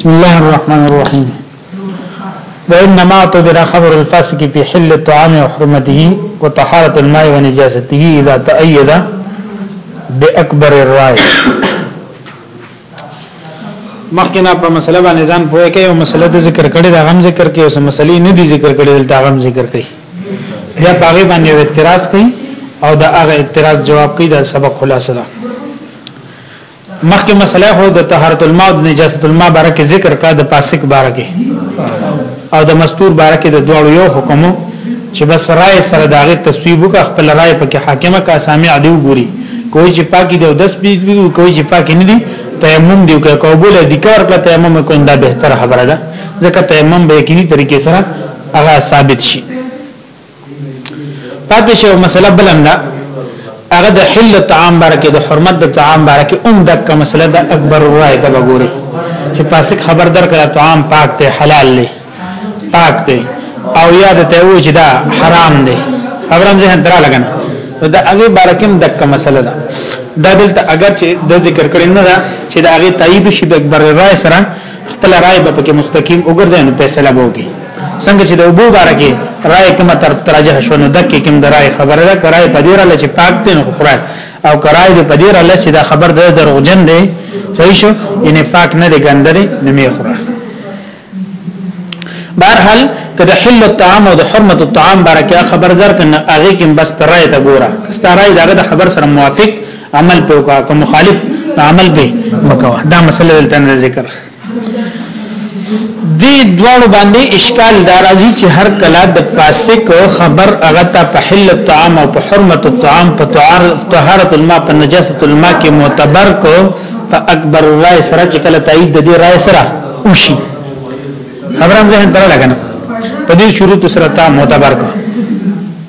بسم الله الرحمن الرحيم وإنما اعتبر خبر الفاسق في حل الطعام وحرمته وطهارة الماء ونجاسته إذا تأيد بأكبر الرأي مخکنا په مسله باندې ځان پوهه کوي او مسله د ذکر کړي دا غم ذکر کوي او مسلې نه دي ذکر کړي دا غم ذکر کوي بیا پاغه باندې اعتراض کوي او دا هغه اعتراض جواب کوي دا سبق خلاصه ده مخکې مسله هو د طهارت الماء او نجاست الماء باره کې ذکر کړه د فاسق باره کې او د مستور باره کې د دواړو یو حکم چې بس رائے سره داغه تصویب وکړه خپل رائے پکې حاکمه کا سامع دی وګوري کوئی چې پاکي دی او دس بي کوئی چې پاکي نه دی تیمم دی که قبول ذکر کړه تیمم کو انده به تر خبره ده ځکه تیمم به یقیني طریقې سره هغه ثابت شي پاتې شو مسله بلم ده هغه د حل طعام بارکه د حرمت د طعام بارکه اوم دک مسله د اکبر رائے د وګوري چې پاسک خبر درکړه طعام پاک ته حلال دی پاک دی او یاد ته و چې دا حرام دی خبرم ذهن درا لګنه دا هغه بارکه هم دک مسله ده دا دلته اگر چې د ذکر کړي نه ده چې دا هغه تایید شي د اکبر رائے سره خپل رائے به پکې مستقیم وګرځي نو فیصله به وکړي څنګه چې د ابو بارکه رائے کومه تر ترجح شو نو دکې کوم د رائے خبره ده کرای په دې رااله چې پاک دین خو خورای او کرای دې په دې رااله چې دا خبر د دروغجن دی صحیح شو یعنی پاک نه دی ګنده دی نه می خورا بهرحال کله حل الطعام او د حرمت الطعام بارکه خبر درکنه هغه کې بس ترای ته ګوره ستارای دغه د خبر سره موافق عمل په وکا که مخالف عمل به مکوا دا مسله دلته نه ذکر دی دوړو باندې اشکال دارازي چې هر کله د فاسق خبر هغه ته په حل الطعام او په حرمت الطعام په طهارت الماء په نجاست الماء کې معتبر کو په اکبر الرای سره چې کله تایید د دې رای سره وشي خبرم ځه تر لګنه په دې شروع سره تا معتبر کو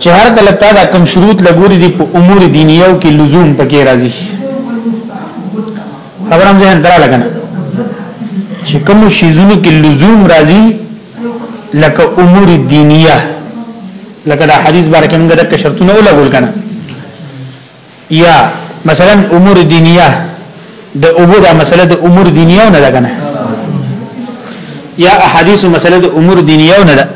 چې هر کله تا دا کم شروط لګوري دي په امور دینیو کې لزوم پکې راځي خبرم ځه درا لګنه چې کوم شیزونو کې لزوم راځي لکه امور دینیه لکه دا حدیث بارکه موږ د شرطونه ولګول کنه یا مثلا امور دینیه د اوبو دا مسله د امور دینیه نه ده کنه یا احادیث مسله د امور دینیه نه ده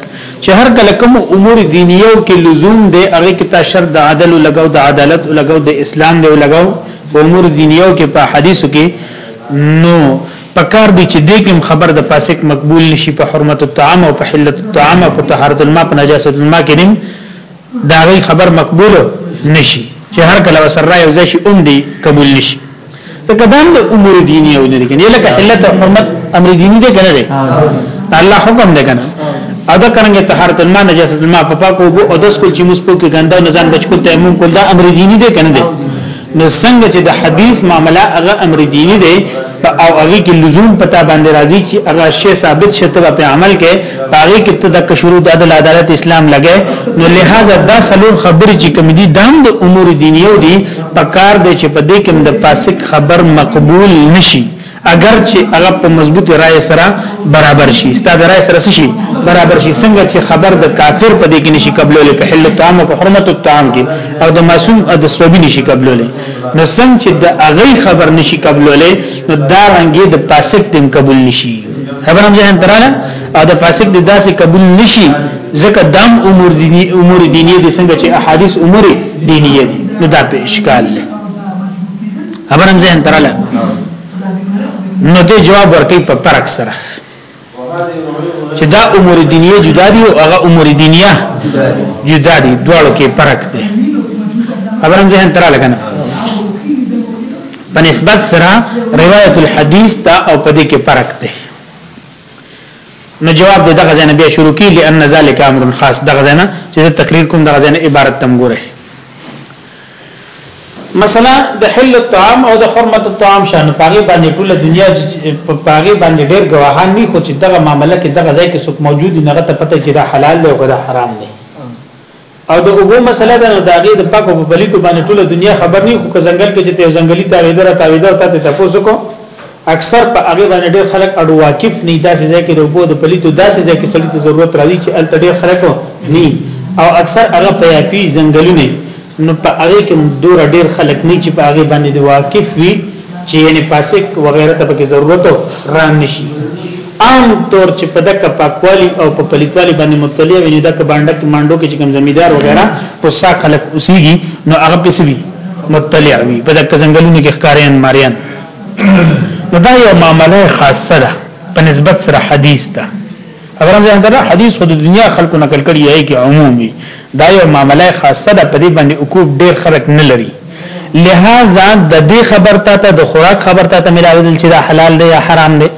چې هر کله کوم امور دینیه کې لزوم دی هغه کې تا شرط د عدل لګاو د عدالت لګاو د اسلام دی لګاو امور دینیه کې په حدیثو کې نو پکار دی چې دې کوم خبر د فاسق مقبول نشي په حرمت الطعام او په حلت الطعام او په طهارت الماء په نجاست الماء کې دا غي خبر مقبول نشي چې هر کله وسره یو ځای شي اوم دی قبول نشي ته کدان د امور دینی او نه دي کنه لکه علت او حرمت امر دینی دی کنه دی الله حکم دی کنه او دا کرنګ طهارت الماء نجاست الماء په پاکو بو او دس کول چې مسپو کې ګنده نزان بچ کول تیمم کول دا امر دینی دی کنه دی نو څنګه چې د حدیث معاملې هغه امر دینی دی او هغه کې لزوم پتا باندې راځي چې هغه شی ثابت شته په عمل کې هغه کې ته د شروع د عدل عدالت اسلام لګي نو لہذا دا سلور خبر چې کوم دي دام د امور دینیو دي په کار دی چې په دې کې د فاسق خبر مقبول نشي اگر چې هغه په مضبوط رائے سره برابر شي استاد رائے سره شي برابر شي څنګه چې خبر د کافر په دې کې نشي قبلول په حل الطعام او حرمت الطعام کې او د معصوم او د سوبي نشي قبلول نو څنګه چې د هغه خبر نشي قبلول نو دا رنګي د فاسق تم قبول نشي خبرم ځان تراله او د فاسق د داسې قبول نشي ځکه دام امور دینی امور دینی دي څنګه چې احادیث امور دینی دي نو دا په اشکال دی خبرم ځین تراله نو دې جواب ورکړي په فرق سره چې دا امور دینیه جدا دي او هغه امور دینیه جدا دي دواړو کې فرق دی خبرم ځین تراله کنه په نسبت سره روایت الحدیث ته او په دې کې فرق دی نو جواب د دغه ځنه بیا شروع کی لئن ذالک امر خاص دغه ځنه چې تقریر کوم دغه ځنه عبارت تم ګوره مثلا د حل الطعام او د حرمت الطعام شان پاغي باندې ټول دنیا په پاغي باندې ډېر گواهان نه خو چې دغه معاملې کې دغه ځای کې څوک موجود نه غته پته چې دا حلال دی او دا حرام دی او د اوبو مسله ده د هغه د پاکو په بلیتو باندې ټول دنیا خبر نه خو که ځنګل کې چې ته ځنګلي تاویدره تاویدره ته تاسو کو اکثر په هغه باندې ډېر خلک اډو واقف نه داسې ځای کې د وبو د پلیتو داسې ځای کې سړی ته ضرورت راځي چې الته ډېر خلک نه او اکثر هغه په یافي ځنګلونه نو په هغه کې دور ډېر خلک نه چې په هغه باندې د واقف وي چې یعنی پاسک وغیرہ ته پکې ضرورت را نشي عام طور چې په دک پاکوالي او په پلیتوالي باندې مطلع وي دک باندې کې مانډو کې چې کوم زمیدار وغیرہ په سا خلک اوسېږي نو هغه پسوي مطلع وي په دک ځنګلونو کې ښکاریان ماریان نو دا یو معامله خاصه ده په نسبت سره حدیث ته خبره ده دا حدیث خو د دنیا خلکو نقل کړي یی کې عمومي دا یو معامله خاصه ده په دې باندې حقوق ډیر خلک نه لري لہذا د دې خبر ته د خوراک خبر ته ملاوي چې دا حلال دی یا حرام دی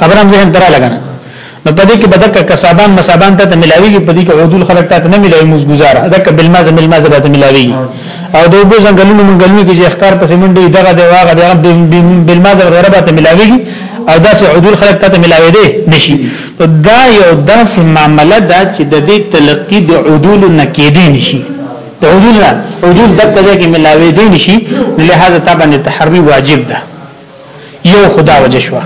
خبر هم ذهن ترا لګنه نو په دې کې بدک کسابان مسابان ته ملاويږي په دې کې عدول خلک ته نه ملاوي موږ گزاره دک بالماز ملماز به ملاوي او د وګ ځنګلونو منګلونو کې چې اختار پسې منډي دغه د واغه د رب بالماز غیره به ملاويږي او داسې عدول خلک ته ملاوي دي نشي دا یو داسې معاملې ده چې د دې تلقي د عدول نکېدي نشي د عدول نه عدول دک ځای کې ملاوي دي نشي لہذا تابع تحری واجب ده یو خدا وجه شو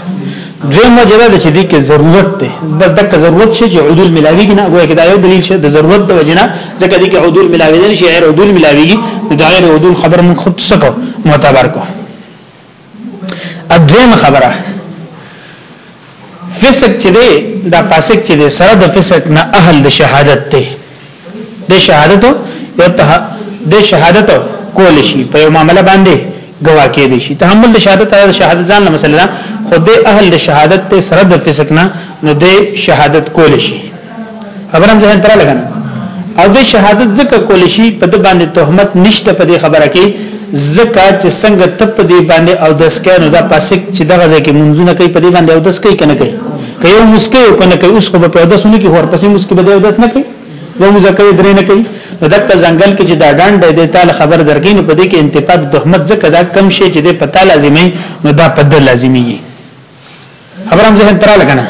دویم وجه دا چې دې کې ضرورت دی بس دغه ضرورت شي چې عدول ملاوي نه وایي کدا یو دلیل شي د ضرورت د وجه نه ځکه دې کې عدول ملاوي نه شي غیر عدول ملاوي د غیر عدول خبر موږ خود سکو معتبر کو ادم خبره فسق چې دی دا فاسق چې دی سره د فسق نه اهل د شهادت دی د شهادت یو ته د شهادت کول شي په یو معاملې باندې گواه کې دي شي تحمل د شهادت د شهادت ځان له مسله خو د اهل د شهادت ته سره د فسق نه نو د شهادت کول شي خبره هم ځان تر لګنه او د شهادت ځکه کول شي په د باندې تهمت نشته په دې خبره کې ځکه چې څنګه ته په دې باندې او د سکانو دا پاسک چې دغه ځکه منځونه کوي په دې باندې او د سکې کنه کوي که یو مسکې او کنه کوي اوس خو په داس نه کې هر پسې مسکې به داس نه کوي دا مزکه درې نه کوي نو دغه ځنګل کې چې دا ډان د تعالی خبر درکې نو په دې کې انتقاد تهمت ځکه دا کم شي چې د پتا لازمي نو دا په د لازمي خبرم ذهن تراله کنه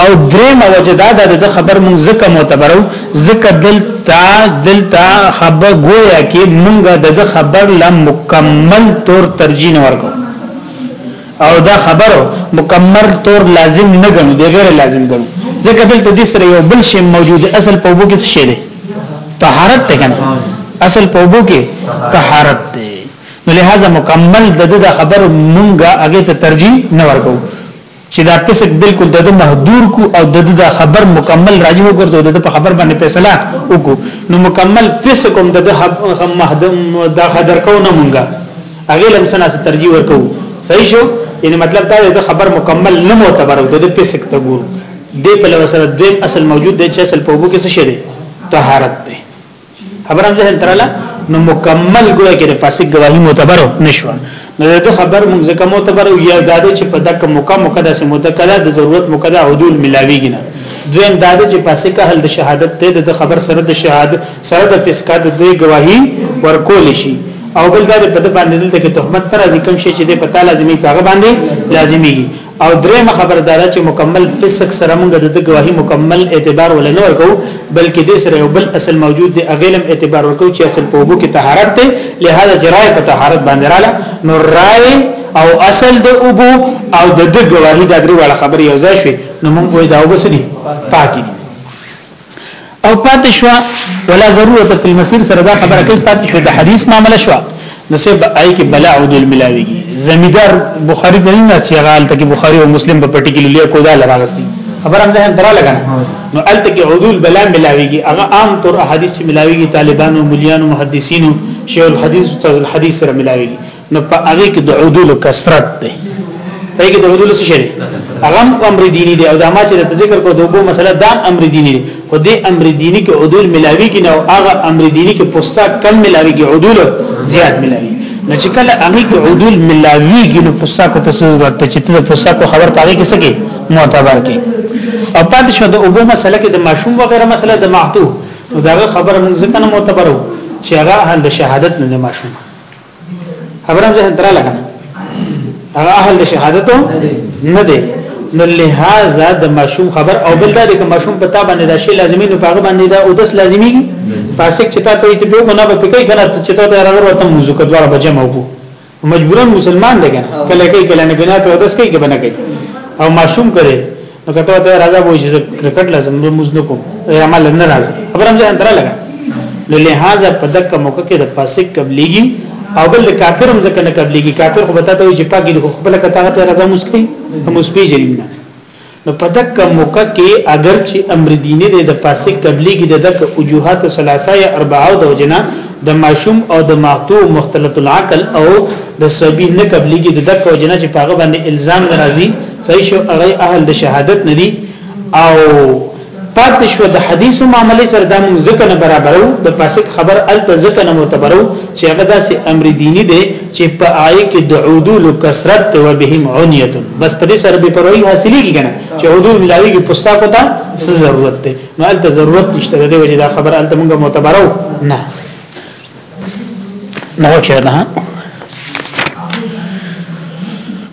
او دریم وجدا د خبر مونږ زکه معتبرو زکه دلتا دلتا خبر گویا کې مونږ د خبر لم مکمل طور ترجیح نه ورکو او دا خبرو مکمل طور لازم نه ګڼو دی غیر لازم ګڼو ځکه دلته د سره یو بل شی موجود اصل په وګو کې څه شی دی طهارت ته کنه اصل په وګو کې طهارت دی نو لہذا مکمل د د خبر مونږه هغه ته ترجیح نه ورکو چې دا فسق بالکل د محدور کو او د د خبر مکمل راجح وګرځو د په خبر باندې فیصله وکړو نو مکمل فسق هم د محدم د خبر کو نه مونږه هغه لمسنا سره ترجیح ورکو صحیح شو یعنی مطلب دا د خبر مکمل نه معتبر د د فسق ته ګورو د په لور سره د اصل موجود د چې اصل په وګو کې څه شي طهارت خبرم ځه تراله نو مکمل ګویا کې د فاسق گواهی معتبر نشو نو د خبر موږ ځکه معتبر یا د چې په دک موقع مقدس سه متکله د ضرورت مقدس عدول ملاویږي نه دویم دا چې فاسق اهل د شهادت ته د خبر سره د شهادت سره د فسق د دوی گواهی ورکول شي او بل دا په د باندې دلته کې تهمت تر ځکه کوم شي چې د پتا لازمي کاغه باندې لازمي او درېمه خبره دا چې مکمل فسق سره موږ د گواهی مکمل اعتبار ول نه ورکو بلکې د سره یو بل اصل موجود دی اغلم اعتبار ورکو چې اصل په وبو کې طهارت دی لہذا جرای په طهارت باندې رااله نو رائے او اصل د ابو او د د گواهی د درې واړه خبرې یو ځای شوي نو موږ وای دا وبسني پاکي او پاتې شو ولا ضرورت په المسیر سره دا خبره کوي پاتې شو د حدیث معاملې شو نو سه آی کې بلا او دل ملاوي زمیدار بخاری د نه چې غال ته کې بخاری او مسلم په پټی کې لیا کو دا لراغستی خبر هم ځه درا لګا نو ال ته کې عدول بلا ملاويږي هغه عام طور احادیث ملاويږي طالبانو مليانو محدثینو شیخ الحدیث استاد الحدیث سره ملاويږي نو په هغه کې د عدول کثرت دی په کې د عدول څه شي هغه امر دینی دی او دا ما چې د ذکر کو دوه مسله دا امر دینی دی خو دې امر دینی کې عدول ملاوي کې نه او هغه امر دینی کې پوسټا کم ملاوي کې عدول زیات ملاوي نو چې کله هغه کې عدول ملاوي کې نو پوسټا کو تاسو ورته چې ته پوسټا کو خبر پاره کې سکے معتبر کې او پاتې شو د اوبو مسله کې د ماشوم وغیرہ مسله د معتو نو دا خبره موږ ځکه نه معتبرو چې هغه د شهادت نه ماشوم خبرم ځه درا لګا هغه اهل د شهادتو نه دی نو لہذا د مشوم خبر او بل دا د مشوم په تابع نه دا شی لازمي نو هغه باندې دا او داس لازمي فاسق چې تا کوي ته به ګناه به کوي کنه چې ته دا راغور ته موضوع کډوار بجه موبو مجبورا مسلمان دی کنه کله کوي کله نه ګناه په داس کوي کنه کوي او مشوم کوي نو کته ته راځه وای چې کرکټ لازم دی موږ نه کوم عمل نه راځي خبرم ځان تر لګا نو لہذا په دغه موقع کې د فاسق قبليږي او بل کافر هم ځکه نه قبليږي کافر خو بتاته وي چې پاګي خو خپل کته ته راځه موږ کوي هم اوس پی جننه نو په دغه موقع کې اگر چې امر دیني دی د فاسق قبليږي د دغه وجوهات ثلاثه یا اربعه د وجنا د ماشوم او د مقتوع مختلط العقل او د سبي نه قبليږي د دغه وجنا چې پاغه باندې الزام ناراضي صحیح شو هغه اهل د شهادت نه دي او پاتې شو د حدیثو معاملې سره د موږ ځکه نه برابرو د فاسق خبر ال ته ځکه نه معتبرو چې هغه داسې امر دینی دی چې په آی کې د عدول کثرت ته وبهم عنیت بس په دې سره به پروي حاصلې کیږي چې عدول ملاوي کې پستا کو ته ضرورت دی نو ال ته ضرورت نشته د دې وجې دا خبر ال ته موږ معتبرو نه نو چرنا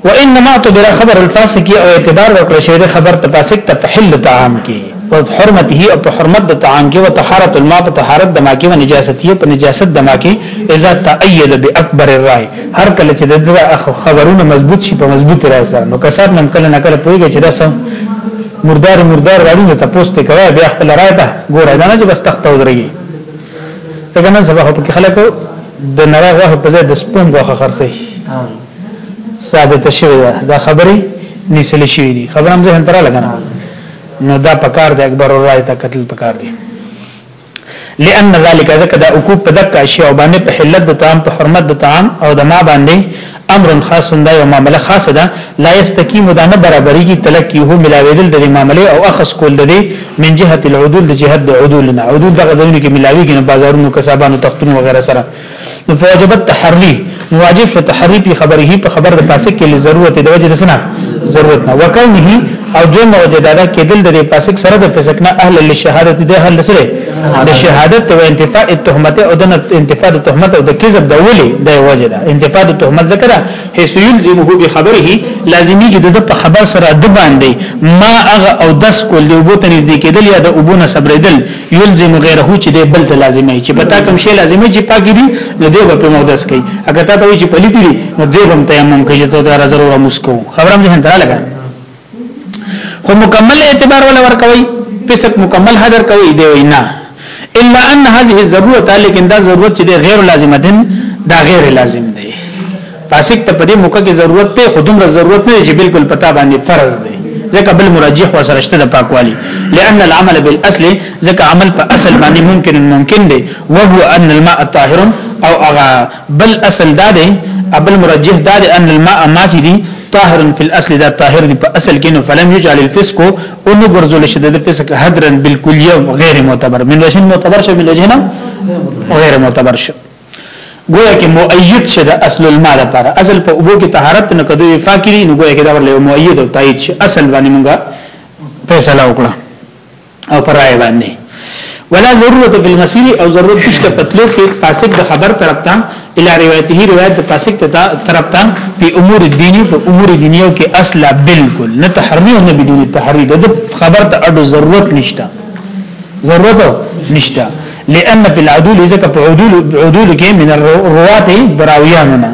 وانما اعتبر خبر الفاسق او اعتبار وکړ شوی د خبر ته فاسق ته په حل طعام کې او حرمته او په حرمت د طعام کې او طهارت الماء په طهارت د ماکي او نجاسته په نجاست د ماکي اذا تأيد باكبر الرأي هر کله چې د خبرونه مضبوط شي په مضبوط رأي سره نو کسب نن کله نه کله پويږي چې دا سم مردار مردار راړي ته پوسټ کوي بیا خپل رأي ته ګوره دا نه چې بس تخته ودرېږي څنګه نن سبا په خلکو د نړۍ غوښه په ځای د سپوم غوښه خرڅي ثابت شوی ده دا خبري نسل شوی دي خبر هم ځه تر لګنه نو دا پکار دی اکبر راي ته قتل پکار دی لئن ذلك ذکر دا عقوب په دک اشیاء باندې په حلت د طعام په حرمت د طعام او د ما باندې امر خاص دا یو معامله خاصه ده لا یستقیم دا نه برابرېږي تلقیه ملاویدل د معاملې او اخص کول د دې من جهه العدول د جهه د عدول نه عدول دغه ځایونه کې ملاویږي نه بازارونو کسبانو تختونو وغیرہ سره نو فوجبت تحری واجب شو تحری په خبره هی په خبر د فاسق کې ضرورت د وجه دسنه ضرورت نه وکړنه او دوی موجوده ده کېدل د فاسق سره د فسق نه اهل للشهادت د اهل سره د شهادت او انتفاع التهمت او د انتفاع التهمت او د کذب د ولي د وجه ده انتفاع التهمت ذکر هيڅ يلزمه بخبره لازمي کې د په خبر سره د باندې ما اغه او دس کول دی وبو ته نږدې کېدل یا د وبونه صبرېدل يلزم غیره چې د بل ته لازمي چې پتا کوم شی لازمي چې پاګی دي نو دی په مودس کوي اګه تا ته وی چې پلي دي نو دی هم تیمم کوي ته ضرور مسکو خبرم ځین درا لګا خو مکمل اعتبار ولا ور کوي فسق مکمل حذر کوي دی وینا الا ان هذه الضروره لیکن دا ضرورت چې غیر لازمه ده دا غیر لازم دی فاسق ته په دې موقع کې ضرورت ته خودم را ضرورت نه چې بالکل پتا باندې فرض دی ځکه بل مرجح و سره شته د پاکوالي لأن العمل بالاصل ځکه عمل په اصل باندې ممکن ممکن دی وهو ان الماء طاهر او اغا بل اصل دا دی ابل مرجح دا دی ان الماء ما چې دي طاهر فی الاصل دا طاهر دی په اصل کې نو فلم یجعل الفسق او نو ګرځول شي د فسق حدرا بالکلیه غیر معتبر من وجه معتبر شي من وجه نه غیر معتبر شي گویا کې مؤید شه د اصل الماء لپاره اصل په اوبو کې طهارت نه کدو فاکری نو گویا کې دا ورله مؤید او تایید شي اصل باندې موږ فیصله وکړه او پر رائے باندې ولا ضرورت فی المسیر او ضرورت نشته پتلو کې فاسق د خبر طرف ته الی روایته روایت د فاسق ته طرف ته په امور الدین په امور دنیا کې اصل بالکل نه تحریر نه بدون تحریر د خبر ته اډو ضرورت نشته ضرورت نشته لئن فی العدول ذکر په عدول عدول کې من الروات براویاننا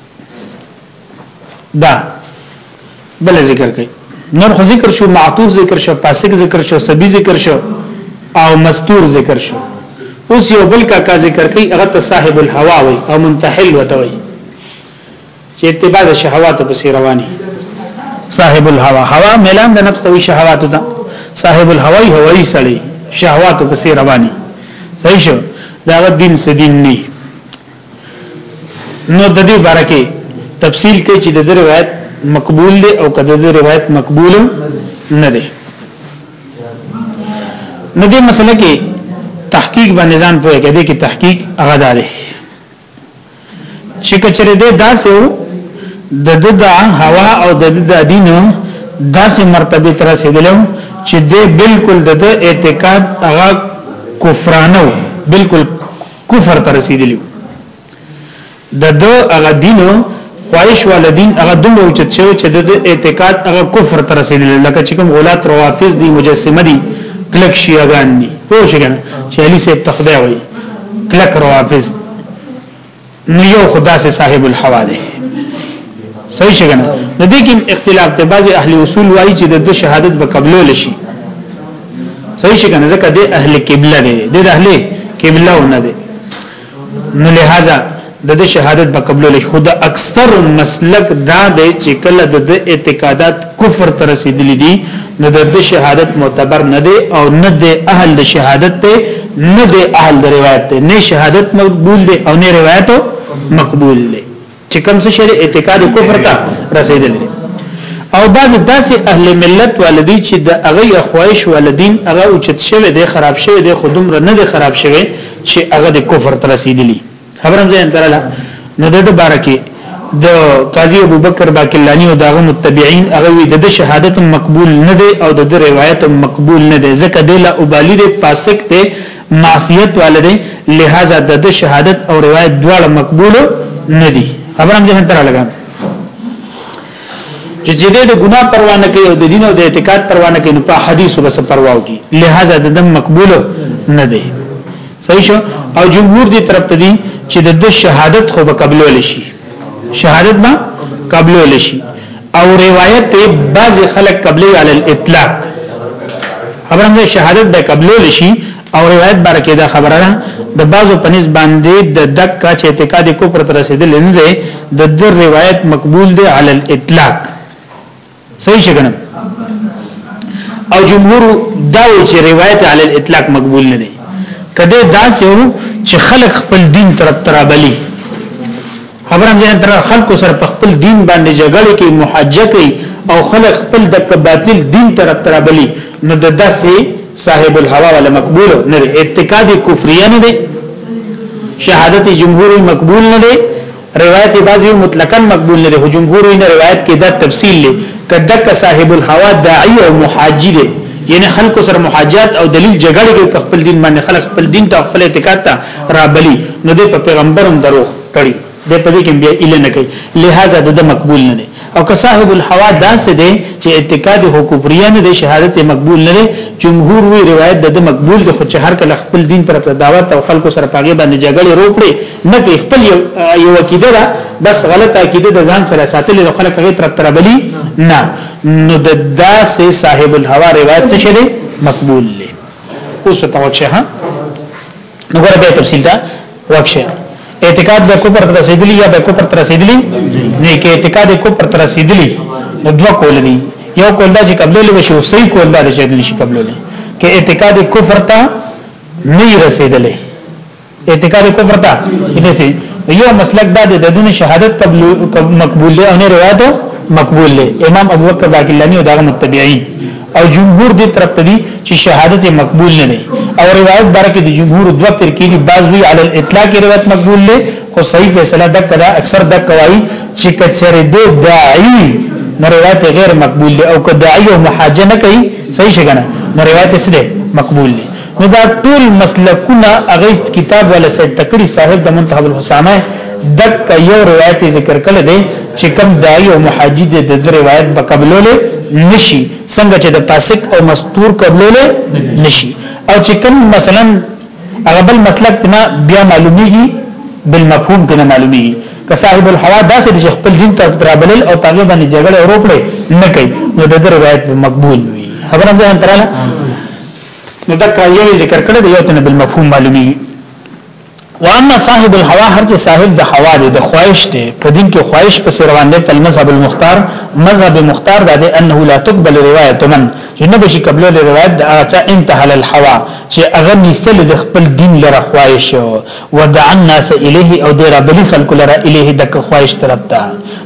دا بل ذکر کوي نور خو ذکر شو معطوف ذکر شو فاسق ذکر شو سبي ذکر شو او مستور ذکر شو اوس یو بل کا کا ذکر کوي هغه ته صاحب الهوا وي او منتحل وته وي چې اتباع شهوات په سیر رواني صاحب الهوا هوا ملان د نفس توي شهوات ده صاحب الهوای هوای سړی شهوات په سیر رواني صحیح شو دا دین سدین نه نو د دې باره کې تفصیل کوي چې د دې روایت مقبول دی او کده دې روایت مقبول نه دی نو دې مسله کې تحقیق باندې ځان پوهه کې دې کې تحقیق هغه دی چې کچره دې داسې وو د د د هوا او د د دین داسې مرتبه تر رسیدلو چې دې بالکل د اعتقاد هغه کفرانو بالکل کفر ته رسیدلی د د هغه دین خواهش والا دین هغه دومره اوچت شوی چې د اعتقاد هغه کفر ته رسیدلی لکه چې کوم غلات روافض دي مجسمه دي کلک شیعاګان دي پوه شئ کنه چې علي صاحب تخدای وي کلک روافض نو یو خدا سے صاحب الحواله صحیح شګنه نو د دې کې اختلاف ته بعضي اهل اصول وایي چې د شهادت به قبول شي صحیح شي کنه ځکه د اهل قبله دی د اهل قبله ونه دی نو لہذا د د شهادت په قبول له خود اکثر مسلک دا دی چې کله د اعتقادات کفر تر رسیدلی دي نو د شهادت معتبر نه دی او نه د اهل د شهادت ته نه د اهل د روایت ته نه شهادت مقبول دی او نه روایت مقبول دی چې کوم څه شری اعتقاد کفر ته رسیدل دي او بعض داسې اهل ملت والدی چې د هغه اخوایش والدین هغه اوچت شوی دی خراب شوی دی خودم را نه دی خراب شوی چې هغه د کفر ته رسیدلی خبرم ځین دراله نو د بارکه د قاضي ابو بکر باقلانی او داغه متبعين هغه وی د شهادت مقبول نه دی او د روایت مقبول نه دی ځکه د لا ابالی د فاسق ته معصیت والده لہذا د د شهادت او روایت دواړه مقبول نه دي خبر هم ځین تر لګا چې چې د ګناه پروا نه کوي او د دین او د اعتقاد پروا نه کوي نو په حدیث وبس پروا وکي لہذا د دم مقبول نه دي صحیح شو او جمهور دي طرف ته دي چې د شهادت خو به قبول شي شهادت به قبول شي او روایت دی بعض خلک قبلی علی الاطلاق خبره ده شهادت به قبلول شي او روایت برکه دا خبره ده د بعضو پنځ باندې د دکا چې اعتقاد کفر تر رسیدل نه دی د در روایت مقبول دی علی الاطلاق صحیح شګنه او جمهور دا چې روایت علی الاطلاق مقبول نه دی کله دا سه چې خلق خپل دین طرف ترابلی خبر هم ځان تر خلکو سره په خپل دین باندې جګړه کوي محاجه کوي او خلک خپل د باطل دین تر ترابلی نو د داسې صاحب الهوا ولا مقبول نه دی اعتقاد کفریه نه دی شهادت جمهور مقبول نه دی روایت بعضی مطلقاً مقبول نه دی خو جمهور نه روایت کې دا تفصیل لري کده که صاحب الهوا داعی او محاجی دی یعنی خلکو سره محاجات او دلیل جګړه کوي په خپل دین باندې خلک خپل دین ته خپل اعتقاد ته رابلی نو د پیغمبرم دروغ کړي د په دې کې بیا اله نه کوي لہذا د مقبول نه دی او که صاحب الحوا داسې دی چې اعتقاد هو کفریه نه دی شهادت مقبول نه دی جمهور وی روایت د مقبول دی خو چې هر کله خپل دین پر دعوت او خلکو سره پاګې باندې جګړه روکړي نه کوي خپل یو عقیده ده بس غلطه عقیده د ځان سره ساتلې د خلک هغه تر تر بلی نه نو د داسې صاحب الحوا روایت څه شي مقبول دی اوس ته وچه ها نو ګوره به تفصیل دا وښه اعتقاد به کوپر تر رسیدلی یا به کوپر تر رسیدلی نه کې اعتقاد کوپر تر رسیدلی نو دوه کول دي یو کول دا چې قبلول وشي او صحیح کول دا چې دې شي قبلول کې اعتقاد کفر ته نه رسیدلې اعتقاد کفر ته نه سي یو مسلک دا د دون شهادت قبول مقبول له او نه روایت مقبول له امام ابو بکر باقلانی او دغه متبعین او جمهور دې طرف ته دي چې شهادت مقبول نه دی او روایت باره کې د جمهور دوه فرقې دي بعض وی علی الاطلاق روایت مقبول دی خو صحیح فیصله دک دا اکثر دک کوي چې کچره دې داعی نو روایت غیر مقبول دی او که داعی او محاجه نه کوي صحیح شګنه نو روایت سره مقبول دی نو دا ټول مسلکونه هغه کتاب ولا سیټ تکړی صاحب د منتخب الحسامه دک یو روایت ذکر کړل دی چې کوم دای او محاجد د دې روایت په قبلوله نشي څنګه چې د فاسق او مستور قبلوله نشي او چې کوم مثلا هغه بل مسلک نه بیا معلومیږي بل مفهوم نه معلومیږي که صاحب الحوا داسې چې خپل دین ته درابلل او پاګه باندې جګړه وروکړي نه کوي نو د دې روایت مقبول وي خبره ځان تراله نو دا کایې ذکر کړی دی یو تنه بالمفهوم معلومی واما صاحب الهوا هر چې صاحب د هوا دی د خواهش دی په دین کې خواهش په سر باندې په مذهب المختار مذهب مختار دا دی انه لا تقبل روایت من نه بشي قبل روایت دا چې انتهى الهوا چې اغه نسل د خپل دین لره خواهش ودعا الناس الیه او دی رابلی خلق لرا الیه دک خواهش طرف تا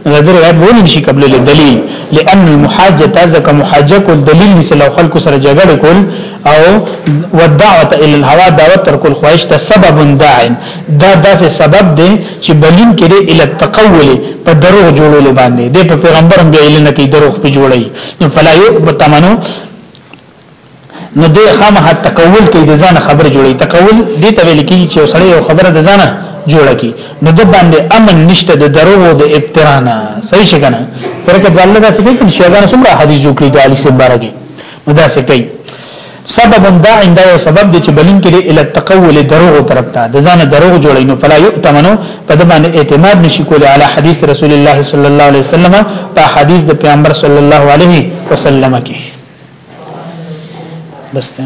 نو در غیب بولی نشی قبل دلیل لأن المحاجه تازک محاجه کول دلیل نسی لو خلق سره جګړه کول او ودعوت الى الهوا دعوت تر کول خواهش ته سبب داعن دا داسې سبب دی چې بلین کړي الى التقول په دروغ جوړولو باندې د پیغمبر هم دی اله نه کوي دروغ په جوړي نو فلا یو تمنو نو دې خامه تکول کې د ځان خبر جوړي تکول دې ته ویل کیږي چې سړی یو خبره د ځانه جوړه کی نو د باندې امن نشته د درو او د ابترانا صحیح شګنه پرکه د الله داسې کوي چې هغه سمره حدیث جوړ کړی د علي سبارګي نو داسې کوي سبب دا عند یو سبب دی چې بلین کې ال التقول دروغ طرف ته د ځان دروغ جوړی نو فلا یؤتمنو په دې باندې اعتماد نشي کولی علی حدیث رسول الله صلی الله علیه وسلم په حدیث د پیغمبر صلی الله علیه وسلم کې بس ته